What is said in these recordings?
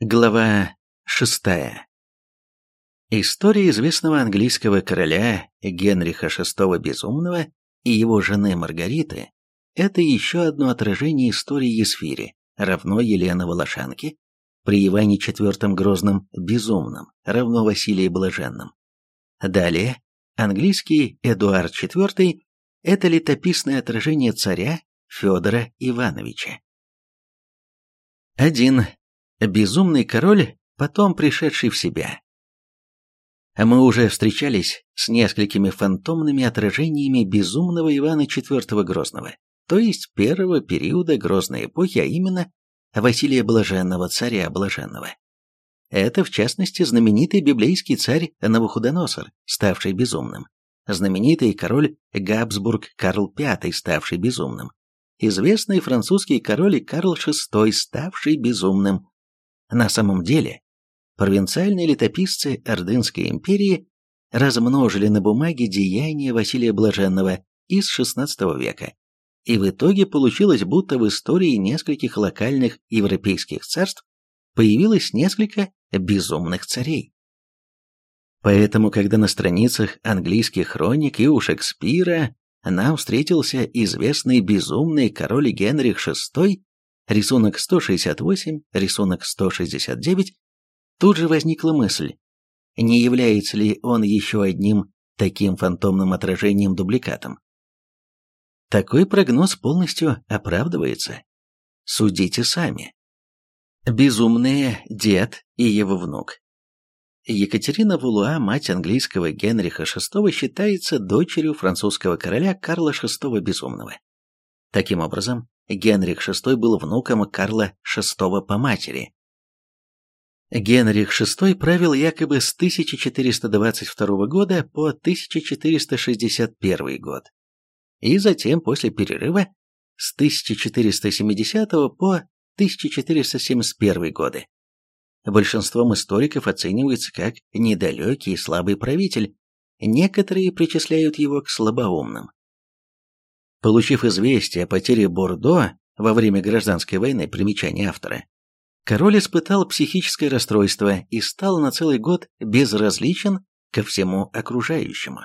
Глава шестая. История известного английского короля Генриха VI Безумного и его жены Маргариты – это еще одно отражение истории Есфири, равно Елены Волошанки, при Иване IV Грозном Безумном, равно Василии Блаженном. Далее, английский Эдуард IV – это летописное отражение царя Федора Ивановича. 1. Безумный король, потом пришедший в себя. Мы уже встречались с несколькими фантомными отражениями безумного Ивана IV Грозного, то есть первого периода Грозной эпохи, а именно Василия Блаженного, царя Блаженного. Это, в частности, знаменитый библейский царь Навуходоносор, ставший безумным, знаменитый король Габсбург Карл V, ставший безумным, известный французский король Карл VI, ставший безумным, на самом деле, провинциальные летописцы Ордынской империи размножили на бумаге деяния Василия Блаженного из XVI века, и в итоге получилось, будто в истории нескольких локальных европейских царств появилось несколько безумных царей. Поэтому, когда на страницах английских хроник и у Шекспира нам встретился известный безумный король Генрих VI, рисунок 168, рисунок 169, тут же возникла мысль, не является ли он еще одним таким фантомным отражением-дубликатом. Такой прогноз полностью оправдывается. Судите сами. Безумные дед и его внук. Екатерина Вулуа, мать английского Генриха VI, считается дочерью французского короля Карла VI Безумного. Таким образом, Генрих VI был внуком Карла VI по матери. Генрих VI правил якобы с 1422 года по 1461 год, и затем после перерыва с 1470 по 1471 годы. Большинством историков оценивается как недалекий и слабый правитель, некоторые причисляют его к слабоумным. Получив известие о потере Бордо во время гражданской войны, примечание автора, король испытал психическое расстройство и стал на целый год безразличен ко всему окружающему.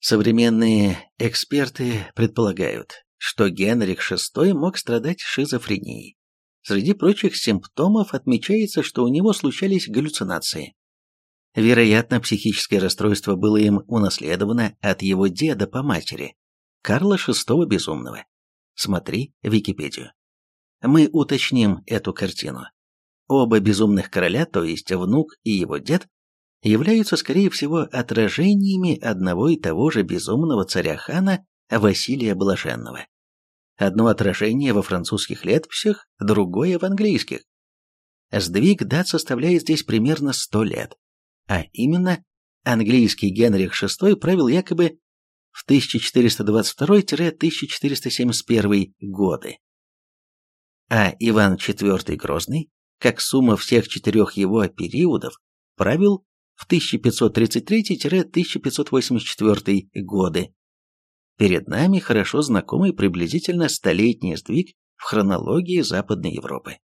Современные эксперты предполагают, что Генрих VI мог страдать шизофренией. Среди прочих симптомов отмечается, что у него случались галлюцинации. Вероятно, психическое расстройство было им унаследовано от его деда по матери, Карла VI Безумного. Смотри Википедию. Мы уточним эту картину. Оба безумных короля, то есть внук и его дед, являются, скорее всего, отражениями одного и того же безумного царя-хана Василия Блаженного. Одно отражение во французских летописях, другое в английских. Сдвиг дат составляет здесь примерно 100 лет, а именно английский Генрих VI правил якобы в 1422-1471 годы. А Иван IV Грозный, как сумма всех четырех его периодов, правил в 1533-1584 годы. Перед нами хорошо знакомый приблизительно столетний сдвиг в хронологии Западной Европы.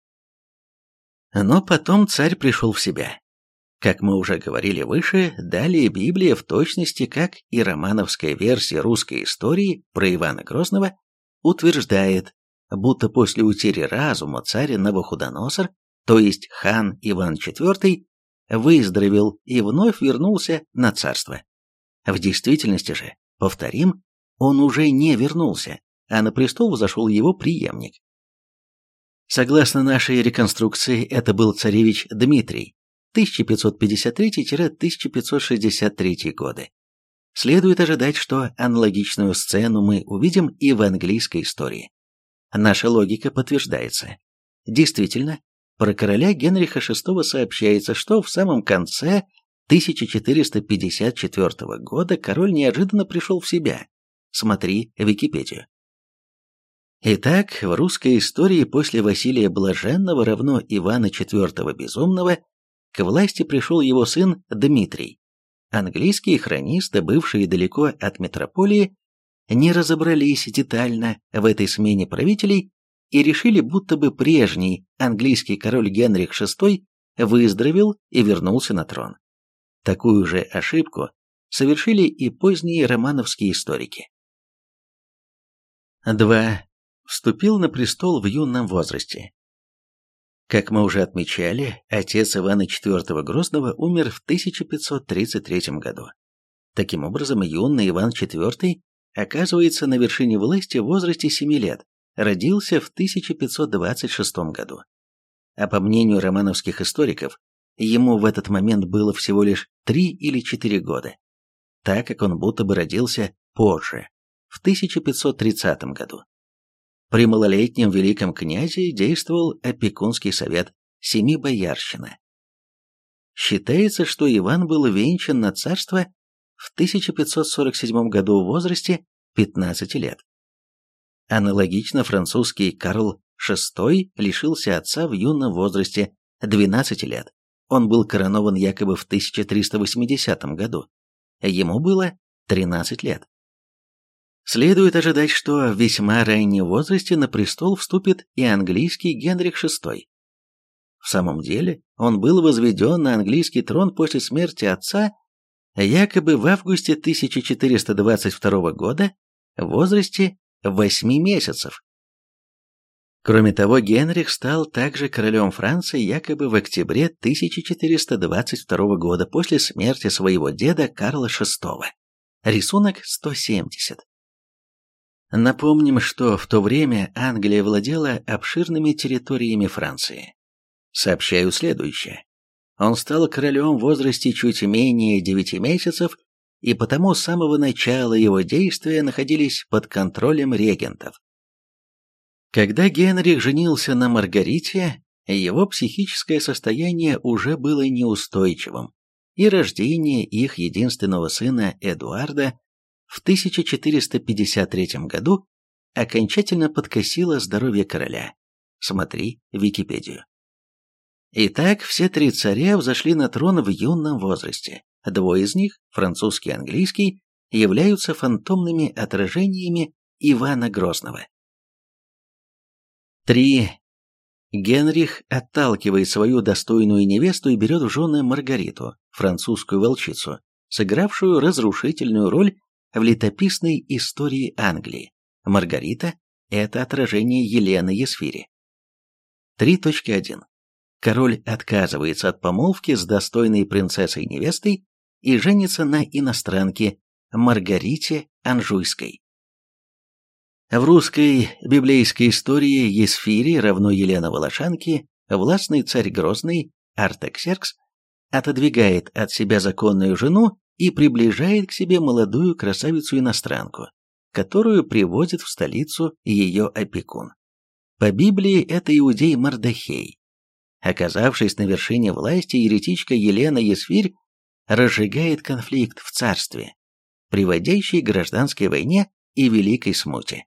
Но потом царь пришел в себя. Как мы уже говорили выше, далее Библия в точности, как и романовская версия русской истории про Ивана Грозного, утверждает, будто после утери разума царя Навуходоносор, то есть хан Иван IV, выздоровел и вновь вернулся на царство. В действительности же, повторим, он уже не вернулся, а на престол взошел его преемник. Согласно нашей реконструкции, это был царевич Дмитрий, 1553-1563 годы. Следует ожидать, что аналогичную сцену мы увидим и в английской истории. Наша логика подтверждается. Действительно, про короля Генриха VI сообщается, что в самом конце 1454 года король неожиданно пришел в себя. Смотри Википедию. Итак, в русской истории после Василия Блаженного равно Ивана IV Безумного к власти пришел его сын Дмитрий. Английские хронисты, бывшие далеко от метрополии, не разобрались детально в этой смене правителей и решили, будто бы прежний английский король Генрих VI выздоровел и вернулся на трон. Такую же ошибку совершили и поздние романовские историки. 2. Вступил на престол в юном возрасте. Как мы уже отмечали, отец Ивана IV Грозного умер в 1533 году. Таким образом, юный Иван IV оказывается на вершине власти в возрасте 7 лет, родился в 1526 году. А по мнению романовских историков, ему в этот момент было всего лишь 3 или 4 года, так как он будто бы родился позже, в 1530 году. При малолетнем великом князе действовал опекунский совет Семи Боярщина. Считается, что Иван был венчан на царство в 1547 году в возрасте 15 лет. Аналогично французский Карл VI лишился отца в юном возрасте 12 лет. Он был коронован якобы в 1380 году. Ему было 13 лет. Следует ожидать, что в весьма раннем возрасте на престол вступит и английский Генрих VI. В самом деле, он был возведен на английский трон после смерти отца якобы в августе 1422 года в возрасте 8 месяцев. Кроме того, Генрих стал также королем Франции якобы в октябре 1422 года после смерти своего деда Карла VI. Рисунок 170. Напомним, что в то время Англия владела обширными территориями Франции. Сообщаю следующее. Он стал королем в возрасте чуть менее 9 месяцев и потому с самого начала его действия находились под контролем регентов. Когда Генрих женился на Маргарите, его психическое состояние уже было неустойчивым, и рождение их единственного сына Эдуарда в 1453 году окончательно подкосило здоровье короля. Смотри Википедию. Итак, все три царя взошли на трон в юном возрасте. Двое из них, французский и английский, являются фантомными отражениями Ивана Грозного. 3. Генрих отталкивает свою достойную невесту и берет в жены Маргариту, французскую волчицу, сыгравшую разрушительную роль в летописной истории Англии. Маргарита – это отражение Елены Есфири. 3.1. Король отказывается от помолвки с достойной принцессой-невестой и женится на иностранке Маргарите Анжуйской. В русской библейской истории Есфири равно Елена Волошанки, властный царь Грозный, Артаксеркс, отодвигает от себя законную жену и приближает к себе молодую красавицу-иностранку, которую приводит в столицу ее опекун. По Библии это иудей Мардахей. Оказавшись на вершине власти, еретичка Елена Есфирь разжигает конфликт в царстве, приводящий к гражданской войне и великой смуте.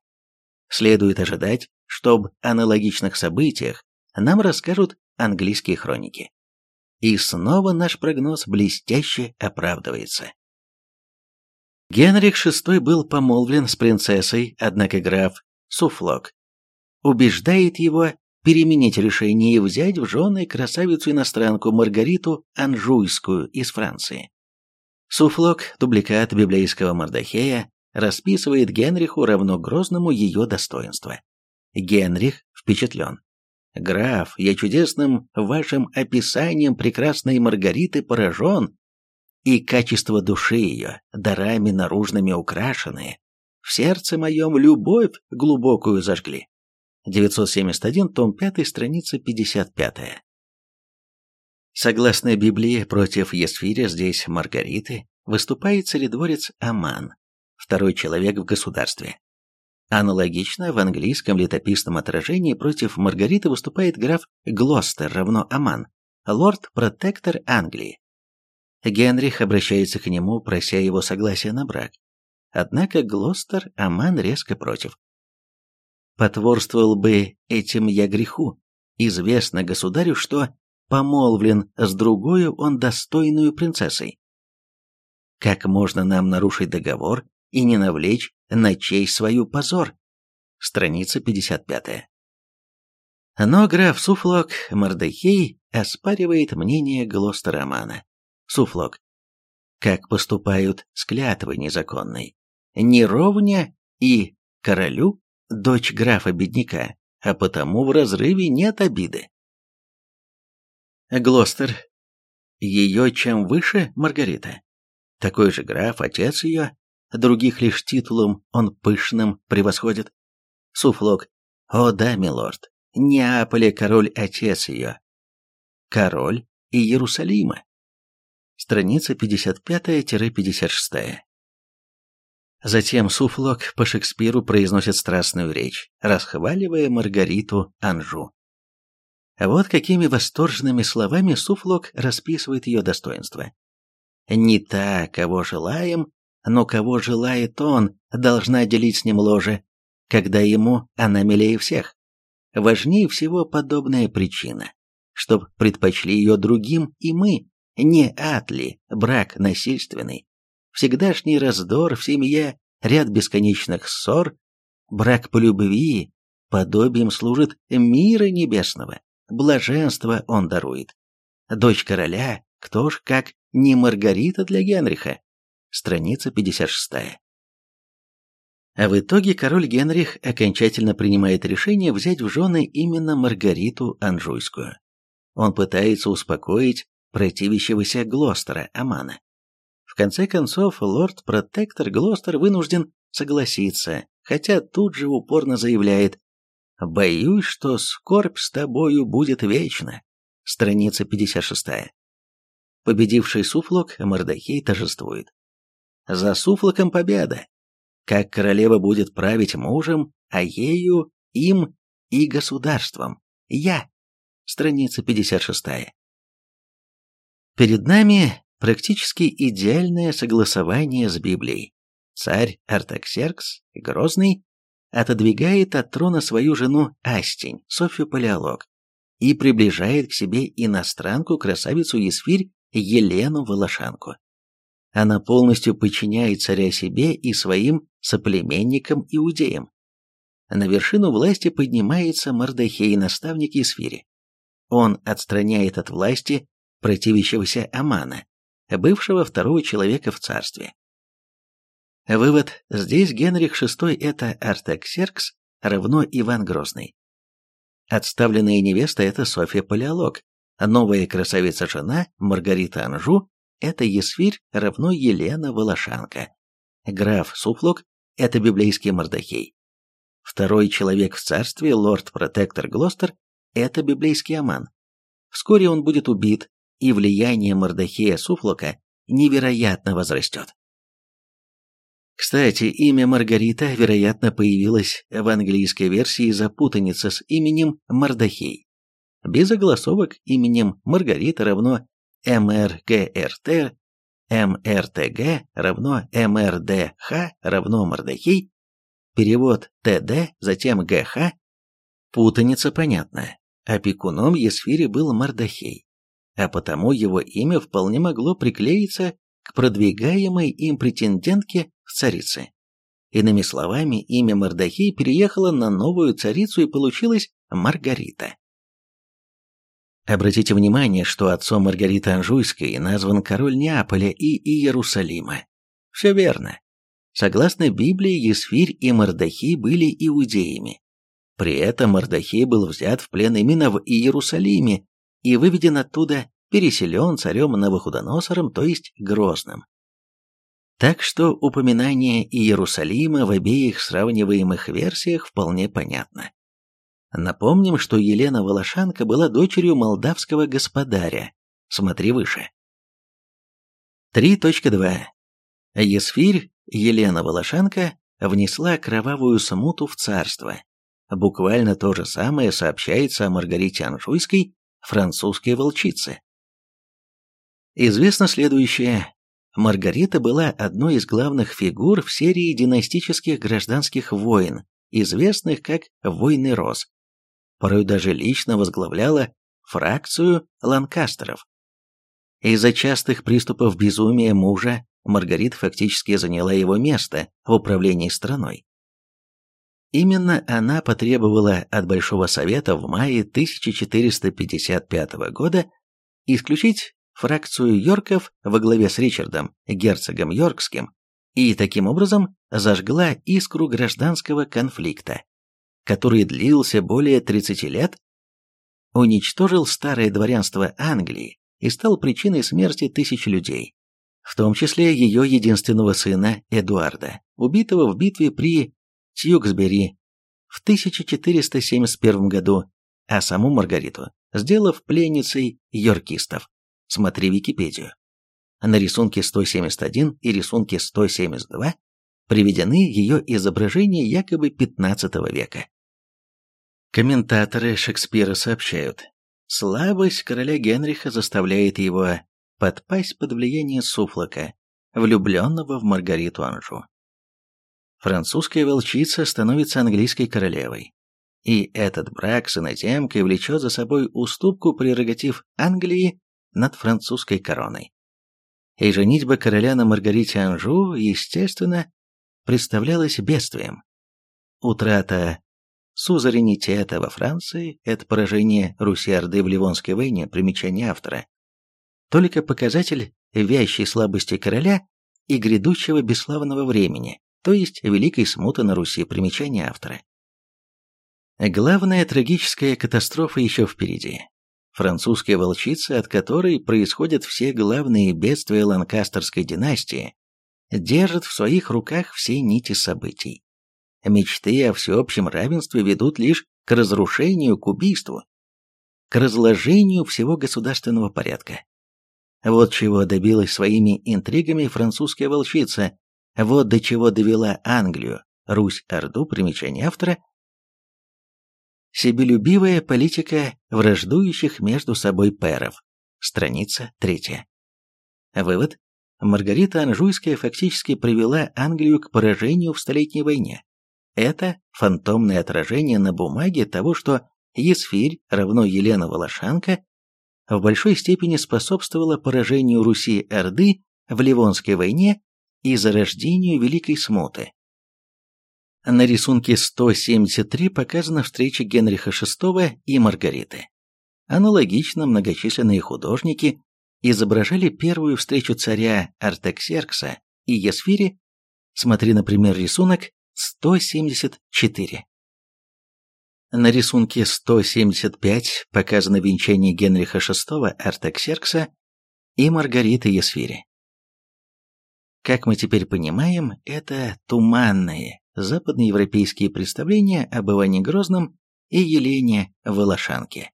Следует ожидать, что об аналогичных событиях нам расскажут английские хроники. И снова наш прогноз блестяще оправдывается. Генрих VI был помолвлен с принцессой, однако граф Суфлок убеждает его переменить решение и взять в жены красавицу-иностранку Маргариту Анжуйскую из Франции. Суфлок, дубликат библейского Мардахея, расписывает Генриху равно грозному ее достоинство. Генрих впечатлен. «Граф, я чудесным вашим описанием прекрасной Маргариты поражен, и качество души ее, дарами наружными украшенные, в сердце моем любовь глубокую зажгли». 971, том 5, страница 55. Согласно Библии, против Есфиря здесь Маргариты выступает царедворец Аман, второй человек в государстве. Аналогично в английском летописном отражении против Маргариты выступает граф Глостер равно Аман, лорд-протектор Англии. Генрих обращается к нему, прося его согласия на брак. Однако Глостер Аман резко против. Потворствовал бы этим я греху. Известно государю, что помолвлен с другою он достойную принцессой. Как можно нам нарушить договор и не навлечь на честь свою позор. Страница 55. Но граф Суфлок Мордехей оспаривает мнение Глостеромана. Суфлок. Как поступают с клятвой незаконной? Неровня и королю, дочь графа-бедняка, а потому в разрыве нет обиды. Глостер. Ее чем выше Маргарита. Такой же граф, отец ее, других лишь титулом он пышным превосходит. Суфлок. О да, милорд, Неаполе король-отец ее. Король и Иерусалима. Страница 55-56. Затем Суфлок по Шекспиру произносит страстную речь, расхваливая Маргариту Анжу. Вот какими восторженными словами Суфлок расписывает ее достоинства. «Не та, кого желаем, но кого желает он, должна делить с ним ложе, когда ему она милее всех. Важнее всего подобная причина, чтоб предпочли ее другим и мы, не атли, брак насильственный, всегдашний раздор в семье, ряд бесконечных ссор, брак по любви, подобием служит мира небесного, блаженство он дарует. Дочь короля, кто ж как не Маргарита для Генриха? Страница 56. А в итоге король Генрих окончательно принимает решение взять в жены именно Маргариту Анжуйскую. Он пытается успокоить противящегося Глостера Амана. В конце концов, лорд-протектор Глостер вынужден согласиться, хотя тут же упорно заявляет «Боюсь, что скорбь с тобою будет вечна». Страница 56. Победивший Суфлок Мордахей торжествует. За Суфлоком победа! Как королева будет править мужем, а ею, им и государством. Я. Страница 56. Перед нами практически идеальное согласование с Библией. Царь Артаксеркс, Грозный, отодвигает от трона свою жену Астень, Софью Палеолог, и приближает к себе иностранку, красавицу Есфирь, Елену Волошанку. Она полностью подчиняет царя себе и своим соплеменникам-иудеям. На вершину власти поднимается Мардахей, наставник Есфири. Он отстраняет от власти противящегося Амана, бывшего второго человека в царстве. Вывод. Здесь Генрих VI – это Артаксеркс, равно Иван Грозный. Отставленная невеста – это Софья Палеолог, новая красавица-жена Маргарита Анжу – это Есфирь, равно Елена Волошанка. Граф Суфлок – это библейский Мордахей. Второй человек в царстве, лорд-протектор Глостер – это библейский Аман. Вскоре он будет убит, и влияние Мордахея Суфлока невероятно возрастет. Кстати, имя Маргарита, вероятно, появилось в английской версии из-за путаницы с именем Мордахей. Без огласовок именем Маргарита равно МРГРТ, МРТГ равно МРДХ равно Мордахей, перевод ТД, затем ГХ. Путаница понятна. Опекуном Есфири был Мордахей а потому его имя вполне могло приклеиться к продвигаемой им претендентке в царице. Иными словами, имя Мордахей переехало на новую царицу и получилось Маргарита. Обратите внимание, что отцом Маргариты Анжуйской назван король Неаполя и Иерусалима. Все верно. Согласно Библии, Есфирь и Мордахей были иудеями. При этом Мордахей был взят в плен именно в Иерусалиме и выведен оттуда, переселен царем Навуходоносором, то есть Грозным. Так что упоминание Иерусалима в обеих сравниваемых версиях вполне понятно. Напомним, что Елена Волошанка была дочерью молдавского господаря. Смотри выше. 3.2. Есфирь Елена Волошанка внесла кровавую смуту в царство. Буквально то же самое сообщается о Маргарите Анжуйской французской волчицы. Известно следующее. Маргарита была одной из главных фигур в серии династических гражданских войн, известных как «Войны Роз». Порой даже лично возглавляла фракцию ланкастеров. Из-за частых приступов безумия мужа Маргарита фактически заняла его место в управлении страной. Именно она потребовала от Большого Совета в мае 1455 года исключить фракцию Йорков во главе с Ричардом, герцогом Йоркским, и таким образом зажгла искру гражданского конфликта, который длился более 30 лет, уничтожил старое дворянство Англии и стал причиной смерти тысяч людей, в том числе ее единственного сына Эдуарда, убитого в битве при Тьюксбери в 1471 году, а саму Маргариту, сделав пленницей йоркистов. Смотри Википедию. На рисунке 171 и рисунке 172 приведены ее изображения якобы 15 века. Комментаторы Шекспира сообщают, слабость короля Генриха заставляет его подпасть под влияние Суфлока, влюбленного в Маргариту Анжу. Французская волчица становится английской королевой. И этот брак с иноземкой влечет за собой уступку прерогатив Англии над французской короной. И женитьба короля на Маргарите Анжу, естественно, представлялась бедствием. Утрата сузеренитета во Франции – это поражение Руси-Орды в Ливонской войне, примечание автора. Только показатель вящей слабости короля и грядущего бесславного времени, то есть Великой Смуты на Руси, примечание автора. Главная трагическая катастрофа еще впереди. Французская волчица, от которой происходят все главные бедствия ланкастерской династии, держит в своих руках все нити событий. Мечты о всеобщем равенстве ведут лишь к разрушению, к убийству, к разложению всего государственного порядка. Вот чего добилась своими интригами французская волчица, вот до чего довела Англию, Русь-Орду, примечание автора, Себелюбивая политика враждующих между собой пэров. Страница третья. Вывод. Маргарита Анжуйская фактически привела Англию к поражению в Столетней войне. Это фантомное отражение на бумаге того, что Есфирь равно Елена Волошанка в большой степени способствовала поражению Руси-Орды в Ливонской войне и зарождению Великой Смуты. На рисунке 173 показана встреча Генриха VI и Маргариты. Аналогично многочисленные художники изображали первую встречу царя Артаксеркса и Есфири, смотри, например, рисунок 174. На рисунке 175 показано венчание Генриха VI Артаксеркса и Маргариты Есфири. Как мы теперь понимаем, это туманные западноевропейские представления об Иване Грозном и Елене Волошанке.